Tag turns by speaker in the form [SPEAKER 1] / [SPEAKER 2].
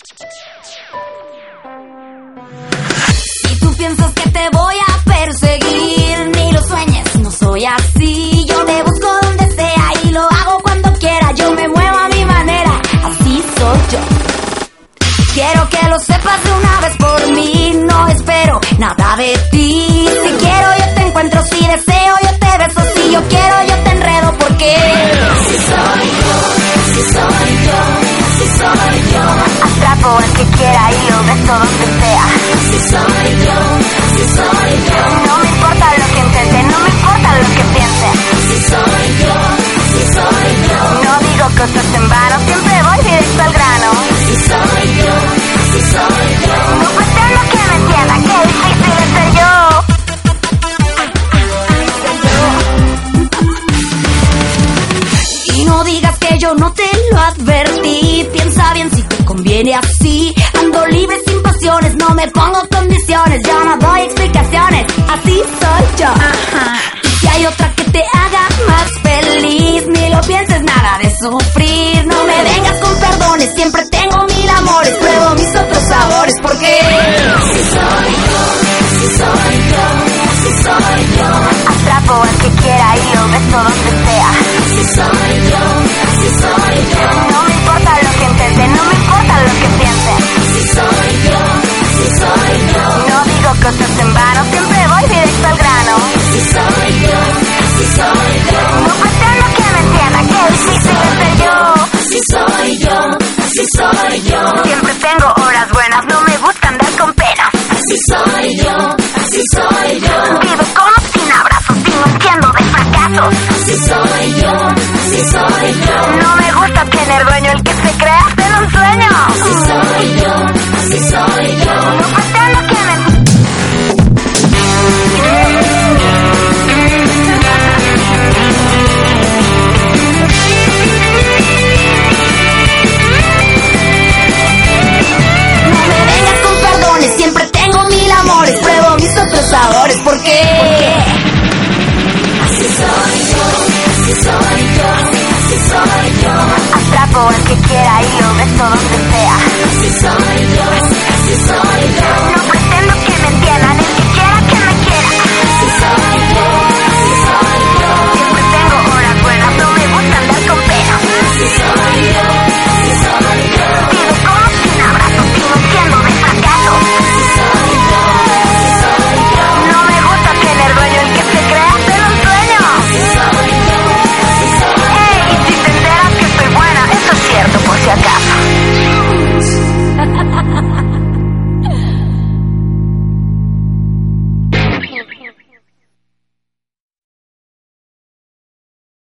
[SPEAKER 1] Si tú piensas que te voy a perseguir, ni lo sueñes, no soy así. Yo te busco donde sea y lo hago cuando quiera. Yo me muevo a mi manera, así soy yo. Quiero que lo sepas de una vez por mí, no espero nada de ti. Quiera y lo beso donde sea. Así soy yo, así soy yo. No me importa lo que intente, no me importa lo que piense. Así soy yo, así soy yo. No digo cosas en vano, siempre voy directo al grano. Así soy yo, así soy yo. No pretendo que me entienda, qué difícil es ser yo. Y no digas que yo no te lo advertí. Piensa bien si te conviene así. Me pongo condiciones. Yo no doy explicaciones, así soy yo. Y si hay otra que te haga más feliz, ni lo pienses nada de sufrir. No me vengas con perdones, siempre tengo mil amores. Pruebo mis otros sabores porque así soy yo, así soy yo, así soy yo. Atrapo al que quiera y lo beso donde sea. Así soy yo, así soy yo. Así soy yo, así soy yo. No pretendo que me entienda, qué difícil es ser yo. Así soy yo, así soy yo. Siempre tengo horas buenas, no me gusta andar con penas. Así soy yo, así soy yo. Vivo como sin abrazos, sin entiendo de fracasos. Así soy yo, así soy yo. No me quiera y logres todo que sea. Así soy yo, así soy yo. No pretendo que me entiendas.